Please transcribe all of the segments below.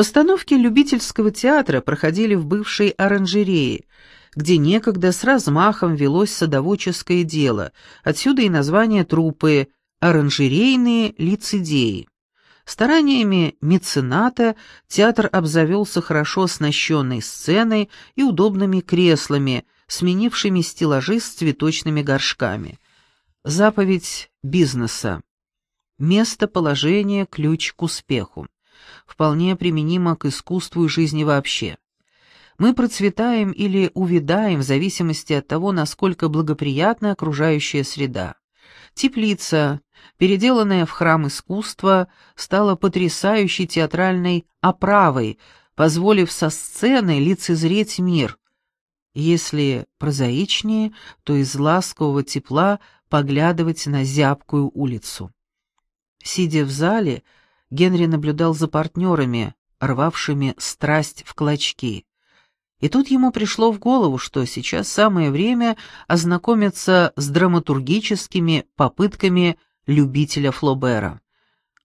Постановки любительского театра проходили в бывшей оранжерее, где некогда с размахом велось садоводческое дело, отсюда и название труппы «Оранжерейные лицедеи». Стараниями мецената театр обзавелся хорошо оснащенной сценой и удобными креслами, сменившими стеллажи с цветочными горшками. Заповедь бизнеса. Местоположение – ключ к успеху. Вполне применимо к искусству и жизни вообще. Мы процветаем или увядаем в зависимости от того, насколько благоприятна окружающая среда. Теплица, переделанная в храм искусства, стала потрясающей театральной оправой, позволив со сцены лицезреть мир. Если прозаичнее, то из ласкового тепла поглядывать на зябкую улицу. Сидя в зале, Генри наблюдал за партнерами, рвавшими страсть в клочки. И тут ему пришло в голову, что сейчас самое время ознакомиться с драматургическими попытками любителя Флобера.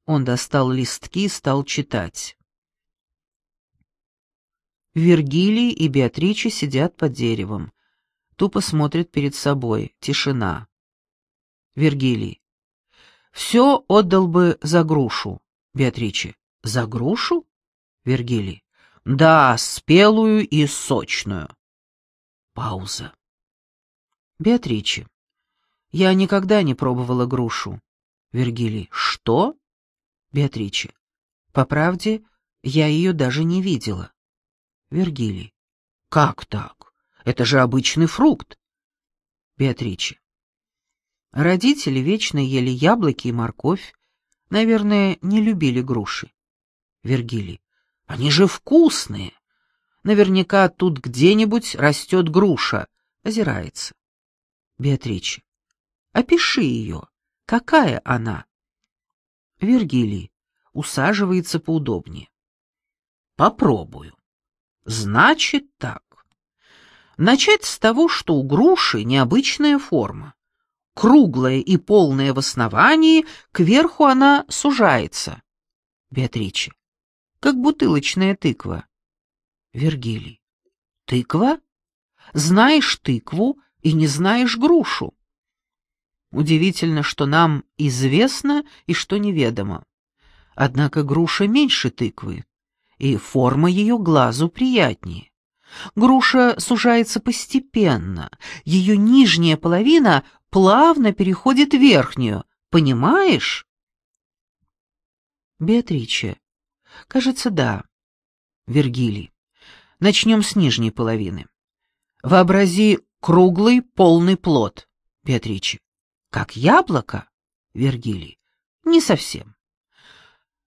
Он достал листки и стал читать. Вергилий и Беатриче сидят под деревом. Тупо смотрят перед собой. Тишина. Вергилий. Все отдал бы за грушу. Беатриче. За грушу? Вергилий. Да, спелую и сочную. Пауза. Беатриче. Я никогда не пробовала грушу. Вергилий. Что? Беатриче. По правде, я ее даже не видела. Вергилий. Как так? Это же обычный фрукт. Беатриче. Родители вечно ели яблоки и морковь, наверное, не любили груши. Вергилий. Они же вкусные. Наверняка тут где-нибудь растет груша. Озирается. Беатриче. Опиши ее. Какая она? Вергилий. Усаживается поудобнее. Попробую. Значит так. Начать с того, что у груши необычная форма круглая и полная в основании, кверху она сужается. Беатриче. Как бутылочная тыква. Вергилий. Тыква? Знаешь тыкву и не знаешь грушу. Удивительно, что нам известно и что неведомо. Однако груша меньше тыквы, и форма ее глазу приятнее. Груша сужается постепенно, ее нижняя половина плавно переходит в верхнюю, понимаешь? Беатриче. Кажется, да. Вергилий. Начнем с нижней половины. Вообрази круглый полный плод. Беатриче. Как яблоко? Вергилий. Не совсем.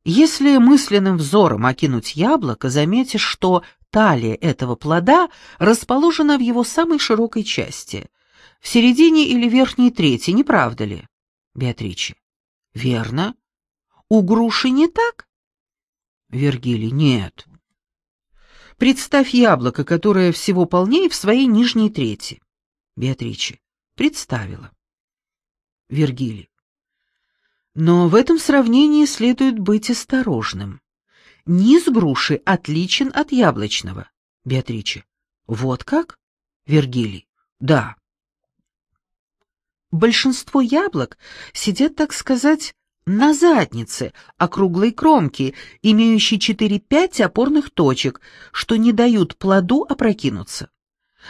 Если мысленным взором окинуть яблоко, заметишь, что талия этого плода расположена в его самой широкой части, в середине или верхней трети, не правда ли? Беатриче. Верно. У груши не так? Вергилий. Нет. Представь яблоко, которое всего полнее в своей нижней трети. Беатриче. Представила. Вергилий. Но в этом сравнении следует быть осторожным. Низ груши отличен от яблочного. Беатриче. Вот как? Вергилий. Да. Большинство яблок сидят, так сказать, на заднице, округлой кромки, имеющей 4-5 опорных точек, что не дают плоду опрокинуться.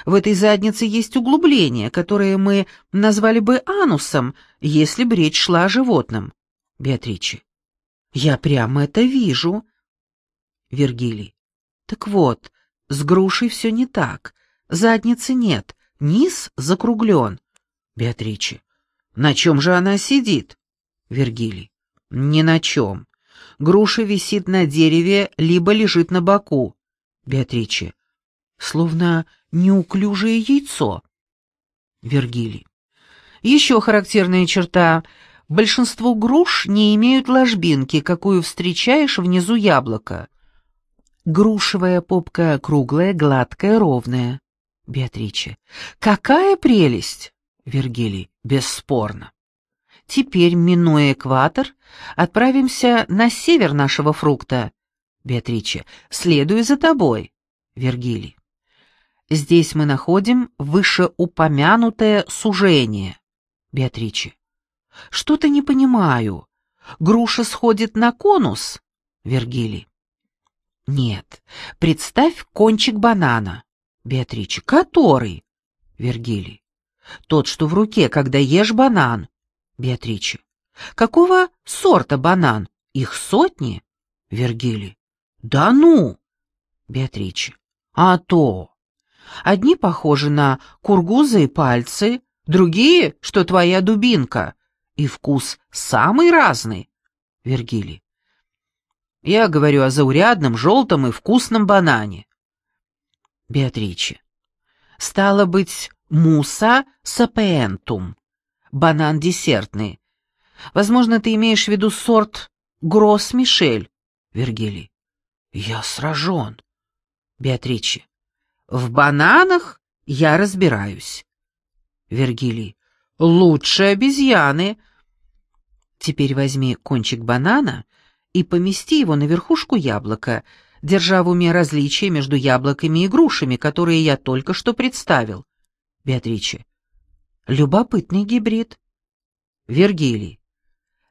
В этой заднице есть углубление, которое мы назвали бы анусом, если бы речь шла о животном. Беатриче. Я прямо это вижу. Вергилий. Так вот, с грушей все не так. Задницы нет, низ закруглен. Беатриче. На чем же она сидит? Вергилий. Ни на чем. Груша висит на дереве, либо лежит на боку. Беатриче. Словно неуклюжее яйцо. Вергилий. Еще характерная черта. Большинство груш не имеют ложбинки, какую встречаешь внизу яблока. Грушевая попка круглая, гладкая, ровная. Беатриче. Какая прелесть! Вергилий, бесспорно. Теперь, минуя экватор, отправимся на север нашего фрукта. Беатриче. «Следую за тобой». Вергилий. Здесь мы находим вышеупомянутое сужение. Беатриче. Что-то не понимаю. Груша сходит на конус? Вергилий. Нет. Представь кончик банана. Беатриче. Который? Вергилий. Тот, что в руке, когда ешь банан. Беатриче. Какого сорта банан? Их сотни? Вергилий. Да ну! Беатриче. А то! Одни похожи на кургузы и пальцы, другие, что твоя дубинка. И вкус самый разный. Вергилий. Я говорю о заурядном, желтом и вкусном банане. Беатриче. Стало быть, муса сапиентум. Банан десертный. Возможно, ты имеешь в виду сорт Гросс-Мишель. Вергилий. Я сражен. Беатриче. В бананах я разбираюсь. Вергилий. Лучше обезьяны. Теперь возьми кончик банана и помести его на верхушку яблока, держа в уме различия между яблоками и грушами, которые я только что представил. Беатриче. Любопытный гибрид. Вергилий.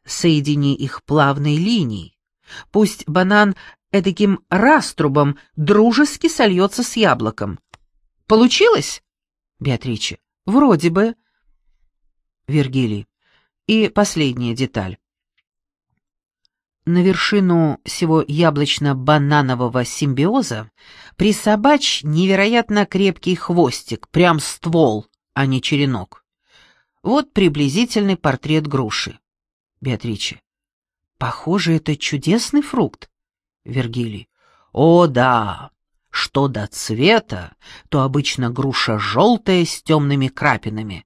Соедини их плавной линией. Пусть банан эдаким раструбом дружески сольется с яблоком. Получилось? Беатриче. Вроде бы. Вергилий. И последняя деталь. На вершину всего яблочно-бананового симбиоза присобачь невероятно крепкий хвостик, прям ствол, а не черенок. Вот приблизительный портрет груши. Беатриче. Похоже, это чудесный фрукт. Вергилий. О, да! Что до цвета, то обычно груша желтая с темными крапинами.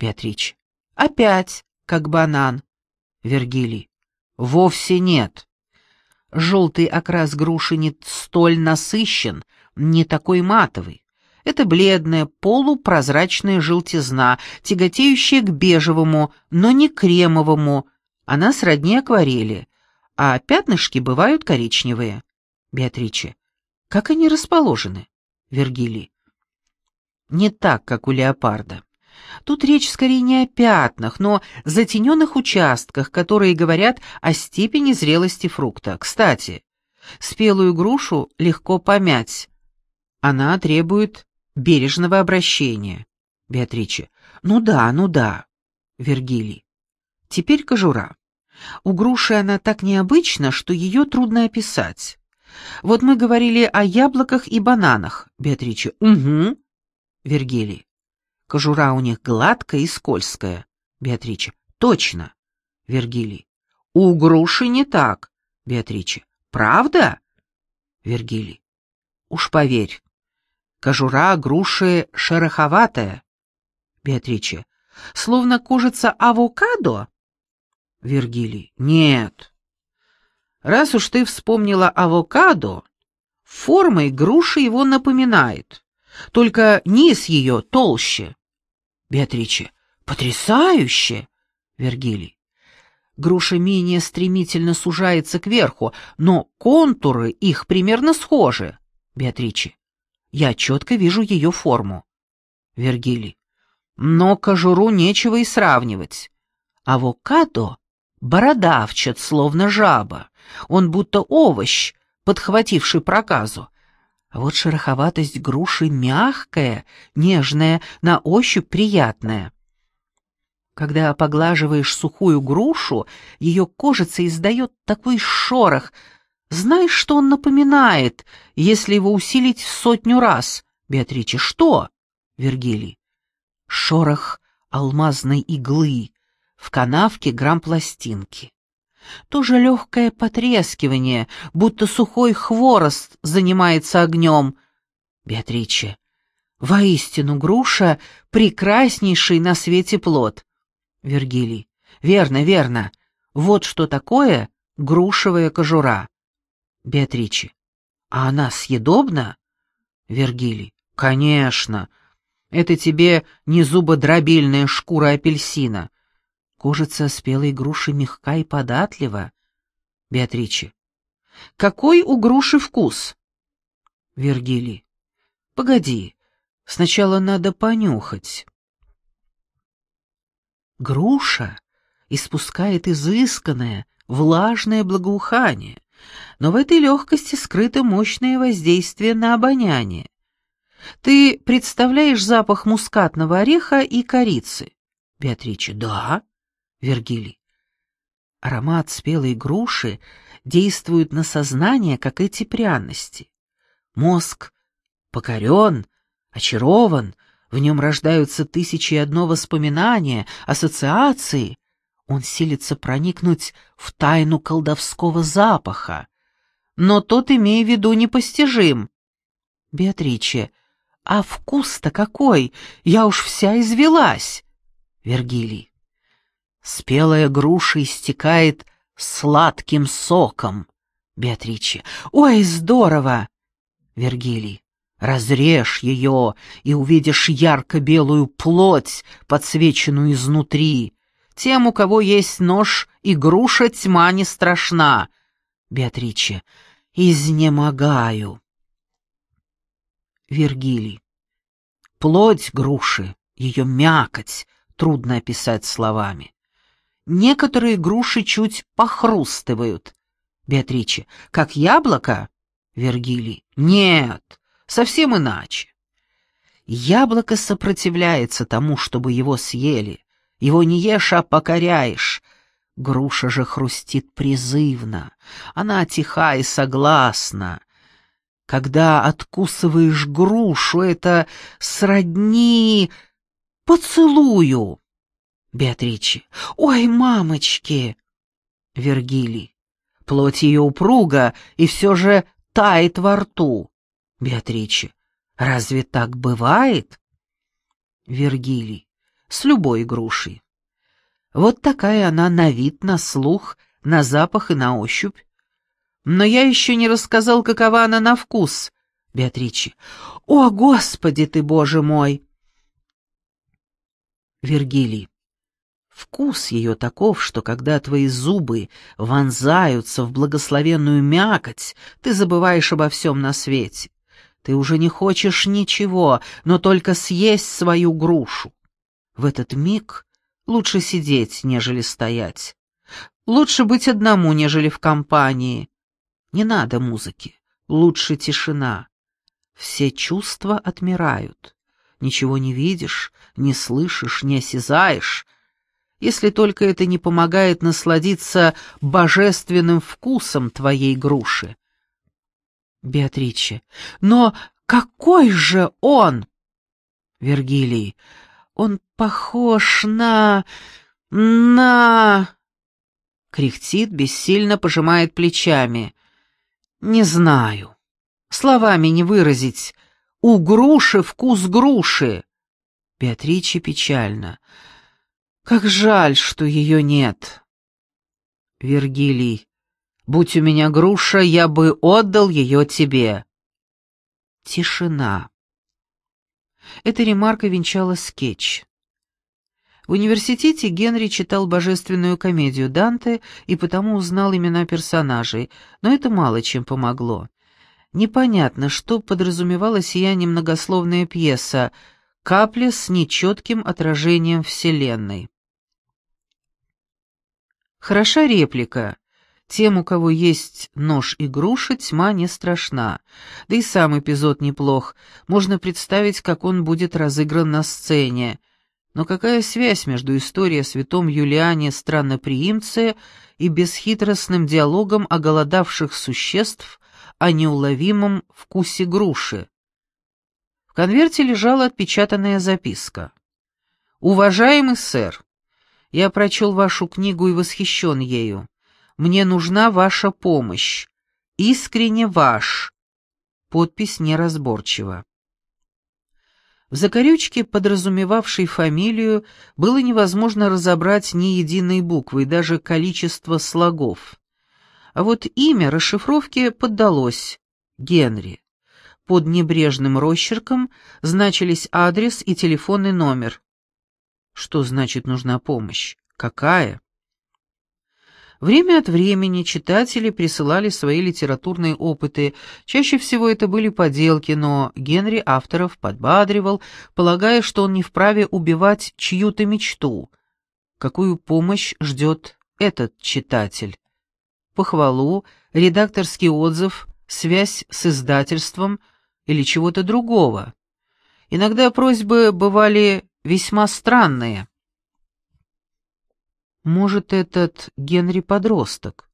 Беатрич. Опять, как банан. Вергилий. Вовсе нет. Желтый окрас груши не столь насыщен, не такой матовый. Это бледная, полупрозрачная желтизна, тяготеющая к бежевому, но не кремовому. Она сродни акварели а пятнышки бывают коричневые. Беатриче. Как они расположены? Вергилий. Не так, как у леопарда. Тут речь скорее не о пятнах, но затененных участках, которые говорят о степени зрелости фрукта. Кстати, спелую грушу легко помять. Она требует бережного обращения. Беатриче. Ну да, ну да. Вергилий. Теперь кожура. У груши она так необычна, что ее трудно описать. Вот мы говорили о яблоках и бананах. Беатриче. Угу. Вергилий. Кожура у них гладкая и скользкая. Беатриче. Точно. Вергилий. У груши не так. Беатриче. Правда? Вергилий. Уж поверь. Кожура груши шероховатая. Беатриче. Словно кожица авокадо? Вергилий. Нет. Раз уж ты вспомнила авокадо, формой груши его напоминает, только низ ее толще. Беатриче. Потрясающе! Вергилий. Груша менее стремительно сужается кверху, но контуры их примерно схожи. Беатриче. Я четко вижу ее форму. Вергилий. Но кожуру нечего и сравнивать. Авокадо бородавчат, словно жаба. Он будто овощ, подхвативший проказу. А вот шероховатость груши мягкая, нежная, на ощупь приятная. Когда поглаживаешь сухую грушу, ее кожица издает такой шорох. Знаешь, что он напоминает, если его усилить сотню раз? Беатриче, что? Вергилий. Шорох алмазной иглы, в канавке грамм пластинки. Тоже легкое потрескивание, будто сухой хворост занимается огнем. Беатриче, воистину груша — прекраснейший на свете плод. Вергилий, верно, верно. Вот что такое грушевая кожура. Беатриче, а она съедобна? Вергилий, конечно. Это тебе не зубодробильная шкура апельсина. Кожица спелой груши мягка и податлива. Беатриче. Какой у груши вкус? Вергилий. Погоди, сначала надо понюхать. Груша испускает изысканное, влажное благоухание, но в этой легкости скрыто мощное воздействие на обоняние. Ты представляешь запах мускатного ореха и корицы? Беатриче. Да. Вергилий. Аромат спелой груши действует на сознание, как эти пряности. Мозг покорен, очарован, в нем рождаются тысячи и одно воспоминания, ассоциации. Он силится проникнуть в тайну колдовского запаха. Но тот, имея в виду, непостижим. Беатриче, а вкус-то какой? Я уж вся извелась. Вергилий. Спелая груша истекает сладким соком. Беатриче. Ой, здорово! Вергилий. Разрежь ее, и увидишь ярко-белую плоть, подсвеченную изнутри. Тем, у кого есть нож и груша, тьма не страшна. Беатриче. Изнемогаю. Вергилий. Плоть груши, ее мякоть, трудно описать словами. Некоторые груши чуть похрустывают. Беатриче. Как яблоко? Вергилий. Нет, совсем иначе. Яблоко сопротивляется тому, чтобы его съели. Его не ешь, а покоряешь. Груша же хрустит призывно. Она тиха и согласна. Когда откусываешь грушу, это сродни поцелую. Беатриче. Ой, мамочки! Вергилий. Плоть ее упруга и все же тает во рту. Беатриче. Разве так бывает? Вергилий. С любой грушей. Вот такая она на вид, на слух, на запах и на ощупь. Но я еще не рассказал, какова она на вкус. Беатриче. О, Господи ты, Боже мой! Вергилий. Вкус ее таков, что когда твои зубы вонзаются в благословенную мякоть, ты забываешь обо всем на свете. Ты уже не хочешь ничего, но только съесть свою грушу. В этот миг лучше сидеть, нежели стоять. Лучше быть одному, нежели в компании. Не надо музыки, лучше тишина. Все чувства отмирают. Ничего не видишь, не слышишь, не осязаешь, если только это не помогает насладиться божественным вкусом твоей груши. Беатриче. Но какой же он? Вергилий. Он похож на... на... Кряхтит, бессильно пожимает плечами. Не знаю. Словами не выразить. У груши вкус груши. Беатриче печально. Как жаль, что ее нет. Вергилий. Будь у меня груша, я бы отдал ее тебе. Тишина. Эта ремарка венчала скетч. В университете Генри читал божественную комедию Данте и потому узнал имена персонажей, но это мало чем помогло. Непонятно, что подразумевала сия немногословная пьеса «Капля с нечетким отражением Вселенной». Хороша реплика. Тем, у кого есть нож и груша, тьма не страшна. Да и сам эпизод неплох. Можно представить, как он будет разыгран на сцене. Но какая связь между историей о святом Юлиане странноприимце и бесхитростным диалогом о голодавших существ, о неуловимом вкусе груши? В конверте лежала отпечатанная записка. «Уважаемый сэр, я прочел вашу книгу и восхищен ею. Мне нужна ваша помощь. Искренне ваш. Подпись неразборчива. В закорючке, подразумевавшей фамилию, было невозможно разобрать ни единой буквы, даже количество слогов. А вот имя расшифровке поддалось — Генри. Под небрежным росчерком значились адрес и телефонный номер. Что значит нужна помощь? Какая? Время от времени читатели присылали свои литературные опыты, чаще всего это были поделки, но Генри авторов подбадривал, полагая, что он не вправе убивать чью-то мечту. Какую помощь ждет этот читатель? Похвалу, редакторский отзыв, связь с издательством или чего-то другого? Иногда просьбы бывали весьма странные. Может, этот Генри подросток?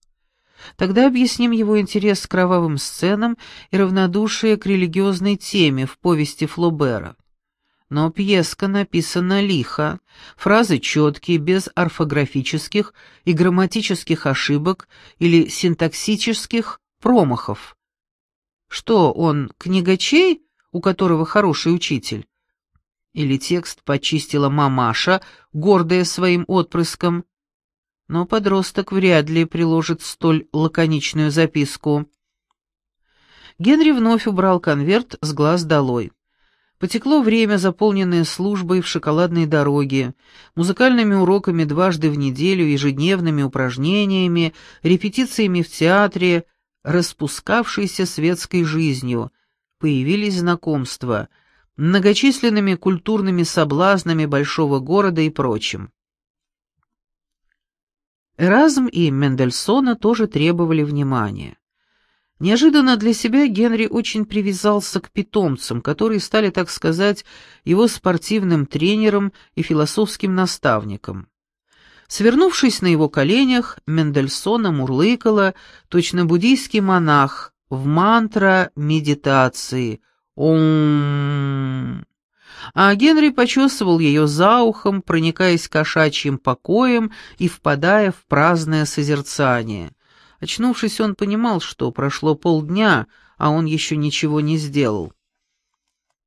Тогда объясним его интерес к кровавым сценам и равнодушие к религиозной теме в повести Флобера. Но пьеска написана лихо, фразы четкие, без орфографических и грамматических ошибок или синтаксических промахов. Что, он книгачей, у которого хороший учитель? Или текст почистила мамаша, гордая своим отпрыском? но подросток вряд ли приложит столь лаконичную записку. Генри вновь убрал конверт с глаз долой. Потекло время, заполненное службой в шоколадной дороге, музыкальными уроками дважды в неделю, ежедневными упражнениями, репетициями в театре, распускавшейся светской жизнью. Появились знакомства, многочисленными культурными соблазнами большого города и прочим. Эразм и Мендельсона тоже требовали внимания. Неожиданно для себя Генри очень привязался к питомцам, которые стали, так сказать, его спортивным тренером и философским наставником. Свернувшись на его коленях, Мендельсона мурлыкала, точно буддийский монах, в мантра медитации «Ом» а Генри почесывал ее за ухом, проникаясь кошачьим покоем и впадая в праздное созерцание. Очнувшись, он понимал, что прошло полдня, а он еще ничего не сделал.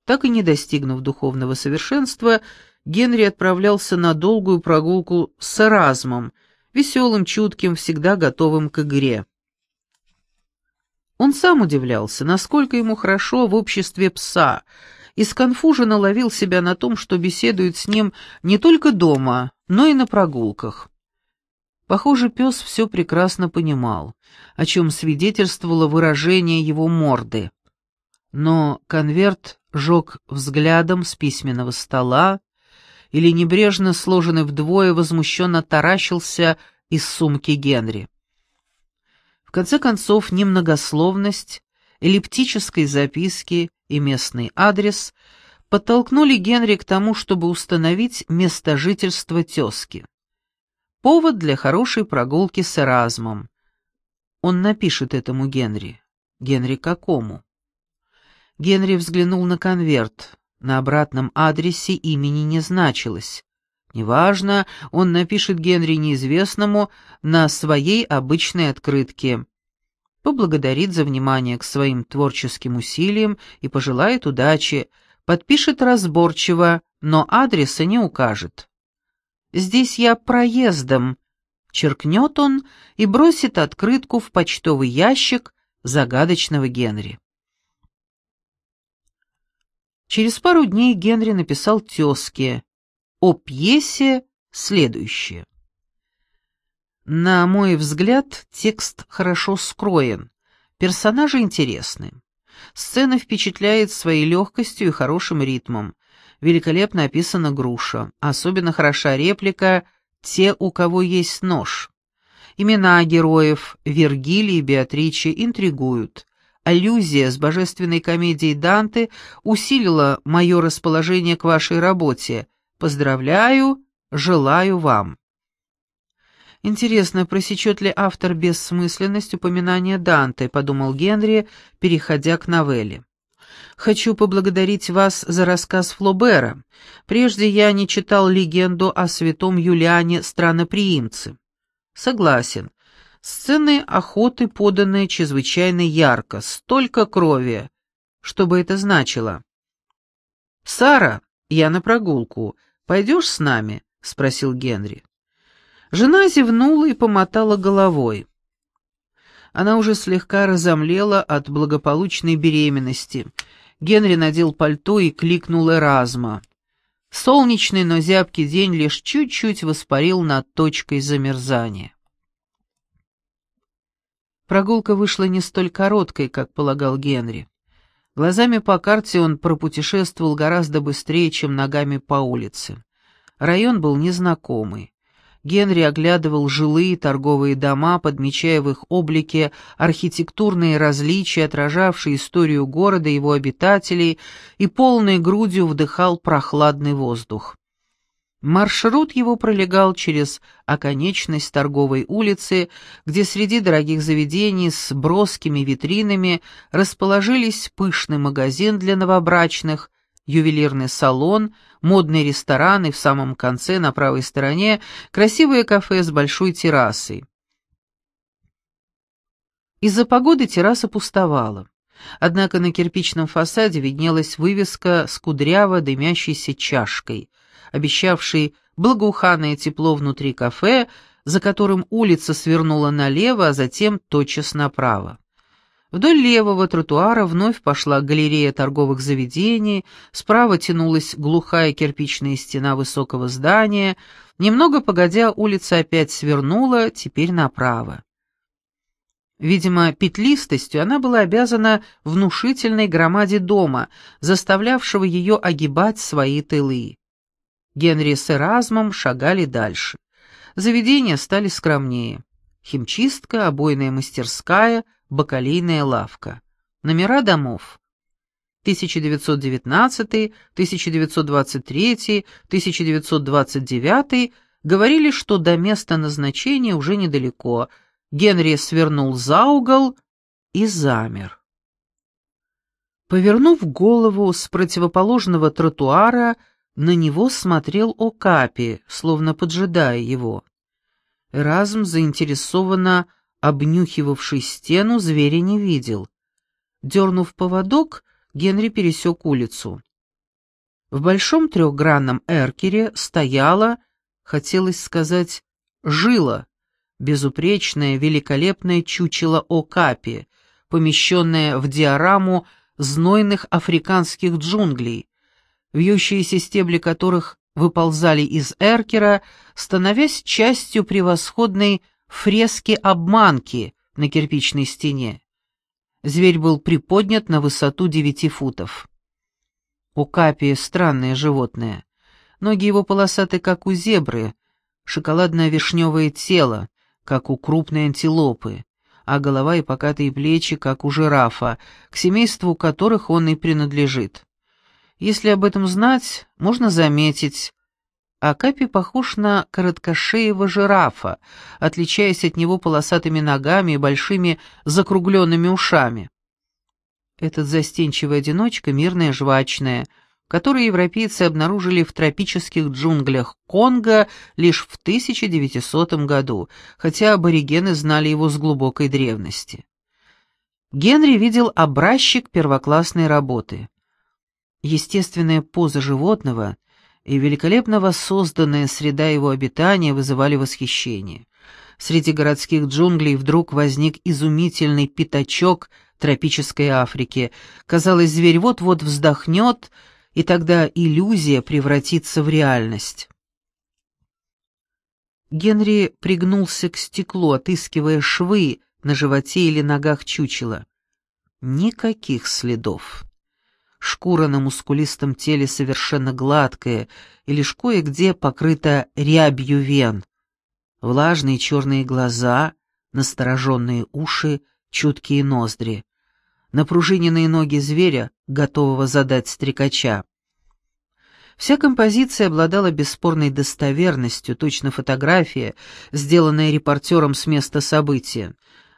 Так и не достигнув духовного совершенства, Генри отправлялся на долгую прогулку с Эразмом, веселым, чутким, всегда готовым к игре. Он сам удивлялся, насколько ему хорошо в обществе пса — и сконфуженно ловил себя на том, что беседует с ним не только дома, но и на прогулках. Похоже, пес все прекрасно понимал, о чем свидетельствовало выражение его морды. Но конверт жег взглядом с письменного стола или небрежно сложенный вдвое возмущенно таращился из сумки Генри. Конце концов, немногословность эллиптической записки и местный адрес подтолкнули Генри к тому, чтобы установить место жительства тезки. Повод для хорошей прогулки с Эразмом. Он напишет этому Генри. Генри какому? Генри взглянул на конверт. На обратном адресе имени не значилось. Неважно, он напишет Генри неизвестному на своей обычной открытке поблагодарит за внимание к своим творческим усилиям и пожелает удачи, подпишет разборчиво, но адреса не укажет. «Здесь я проездом», — черкнет он и бросит открытку в почтовый ящик загадочного Генри. Через пару дней Генри написал тезке о пьесе следующее. На мой взгляд, текст хорошо скроен, персонажи интересны. Сцена впечатляет своей легкостью и хорошим ритмом. Великолепно описана груша, особенно хороша реплика «Те, у кого есть нож». Имена героев Вергилий и Беатриче интригуют. Аллюзия с божественной комедией Данте усилила мое расположение к вашей работе. Поздравляю, желаю вам. Интересно, просечет ли автор бессмысленность упоминания Данте, подумал Генри, переходя к новелле. Хочу поблагодарить вас за рассказ Флобера. Прежде я не читал легенду о святом Юлиане Страноприимце. Согласен. Сцены охоты поданы чрезвычайно ярко, столько крови. Что бы это значило? «Сара, я на прогулку. Пойдешь с нами?» — спросил Генри. Жена зевнула и помотала головой. Она уже слегка разомлела от благополучной беременности. Генри надел пальто и кликнул Эразма. Солнечный, но зябкий день лишь чуть-чуть воспарил над точкой замерзания. Прогулка вышла не столь короткой, как полагал Генри. Глазами по карте он пропутешествовал гораздо быстрее, чем ногами по улице. Район был незнакомый. Генри оглядывал жилые торговые дома, подмечая в их облике архитектурные различия, отражавшие историю города его обитателей, и полной грудью вдыхал прохладный воздух. Маршрут его пролегал через оконечность торговой улицы, где среди дорогих заведений с броскими витринами расположились пышный магазин для новобрачных, ювелирный салон, модный ресторан и в самом конце, на правой стороне, красивое кафе с большой террасой. Из-за погоды терраса пустовала. Однако на кирпичном фасаде виднелась вывеска с кудряво дымящейся чашкой, обещавшей благоуханное тепло внутри кафе, за которым улица свернула налево, а затем тотчас направо. Вдоль левого тротуара вновь пошла галерея торговых заведений, справа тянулась глухая кирпичная стена высокого здания, немного погодя улица опять свернула, теперь направо. Видимо, петлистостью она была обязана внушительной громаде дома, заставлявшего ее огибать свои тылы. Генри с Эразмом шагали дальше. Заведения стали скромнее. Химчистка, обойная мастерская, бакалейная лавка. Номера домов. 1919, 1923, 1929 говорили, что до места назначения уже недалеко. Генри свернул за угол и замер. Повернув голову с противоположного тротуара, на него смотрел Окапи, словно поджидая его. Эразм заинтересованно обнюхивавший стену, зверя не видел. Дернув поводок, Генри пересек улицу. В большом трехгранном эркере стояла, хотелось сказать, жила, безупречное, великолепное чучело Окапи, помещенное в диораму знойных африканских джунглей, вьющиеся стебли которых выползали из эркера, становясь частью превосходной фрески обманки на кирпичной стене. Зверь был приподнят на высоту девяти футов. У Капи странное животное. Ноги его полосаты, как у зебры, шоколадно-вишневое тело, как у крупной антилопы, а голова и покатые плечи, как у жирафа, к семейству которых он и принадлежит. Если об этом знать, можно заметить, Акапи похож на короткошеего жирафа, отличаясь от него полосатыми ногами и большими закругленными ушами. Этот застенчивый одиночка — мирная жвачная, которую европейцы обнаружили в тропических джунглях Конго лишь в 1900 году, хотя аборигены знали его с глубокой древности. Генри видел образчик первоклассной работы. Естественная поза животного — и великолепно воссозданная среда его обитания вызывали восхищение. Среди городских джунглей вдруг возник изумительный пятачок тропической Африки. Казалось, зверь вот-вот вздохнет, и тогда иллюзия превратится в реальность. Генри пригнулся к стеклу, отыскивая швы на животе или ногах чучела. Никаких следов. Шкура на мускулистом теле совершенно гладкая и лишь кое-где покрыта рябью вен. Влажные черные глаза, настороженные уши, чуткие ноздри. Напружиненные ноги зверя, готового задать стрекача. Вся композиция обладала бесспорной достоверностью, точно фотография, сделанная репортером с места события.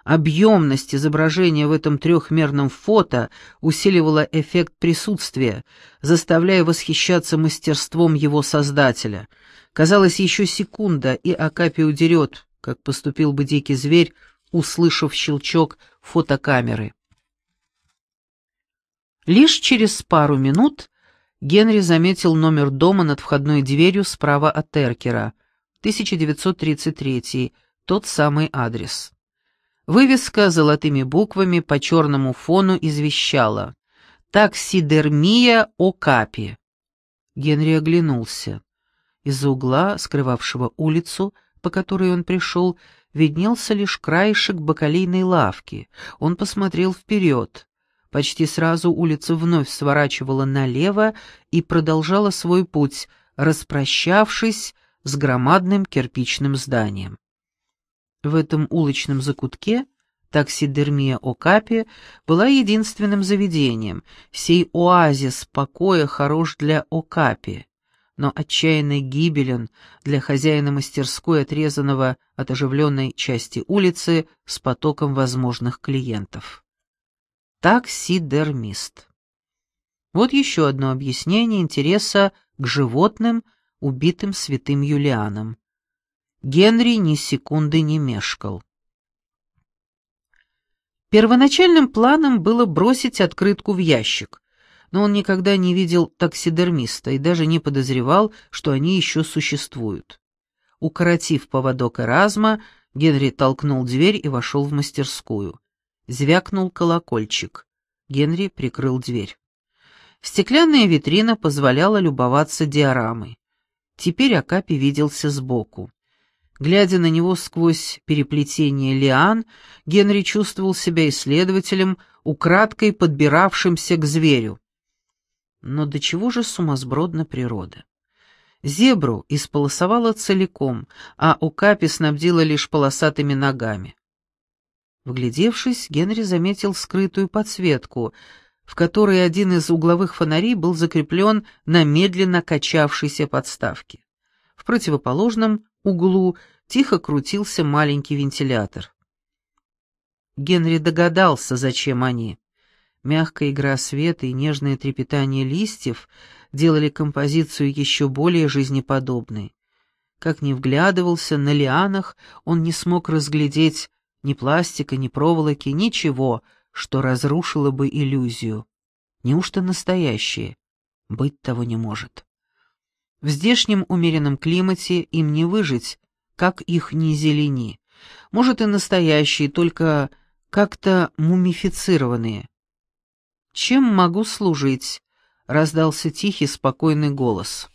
Объемность изображения в этом трехмерном фото усиливала эффект присутствия, заставляя восхищаться мастерством его создателя. Казалось, еще секунда, и Акапи удерет, как поступил бы дикий зверь, услышав щелчок фотокамеры. Лишь через пару минут Генри заметил номер дома над входной дверью справа от Эркера, 1933, тот самый адрес. Вывеска золотыми буквами по черному фону извещала «Таксидермия Окапи». Генри оглянулся. Из-за угла, скрывавшего улицу, по которой он пришел, виднелся лишь краешек бакалейной лавки. Он посмотрел вперед. Почти сразу улица вновь сворачивала налево и продолжала свой путь, распрощавшись с громадным кирпичным зданием. В этом уличном закутке таксидермия Окапи была единственным заведением. Сей оазис покоя хорош для Окапи но отчаянно гибелен для хозяина мастерской, отрезанного от оживленной части улицы с потоком возможных клиентов. Таксидермист. Вот еще одно объяснение интереса к животным, убитым святым Юлианом. Генри ни секунды не мешкал. Первоначальным планом было бросить открытку в ящик, но он никогда не видел таксидермиста и даже не подозревал, что они еще существуют. Укоротив поводок Эразма, Генри толкнул дверь и вошел в мастерскую. Звякнул колокольчик. Генри прикрыл дверь. Стеклянная витрина позволяла любоваться диорамой. Теперь Акапи виделся сбоку. Глядя на него сквозь переплетение лиан, Генри чувствовал себя исследователем, украдкой подбиравшимся к зверю. Но до чего же сумасбродна природа? Зебру исполосовала целиком, а Укапи снабдила лишь полосатыми ногами. Вглядевшись, Генри заметил скрытую подсветку, в которой один из угловых фонарей был закреплен на медленно качавшейся подставке. В противоположном углу тихо крутился маленький вентилятор. Генри догадался, зачем они. Мягкая игра света и нежное трепетание листьев делали композицию еще более жизнеподобной. Как ни вглядывался, на лианах он не смог разглядеть ни пластика, ни проволоки, ничего, что разрушило бы иллюзию. Неужто настоящее? Быть того не может. В здешнем умеренном климате им не выжить, как их не зелени. Может и настоящие, только как-то мумифицированные. «Чем могу служить?» — раздался тихий, спокойный голос.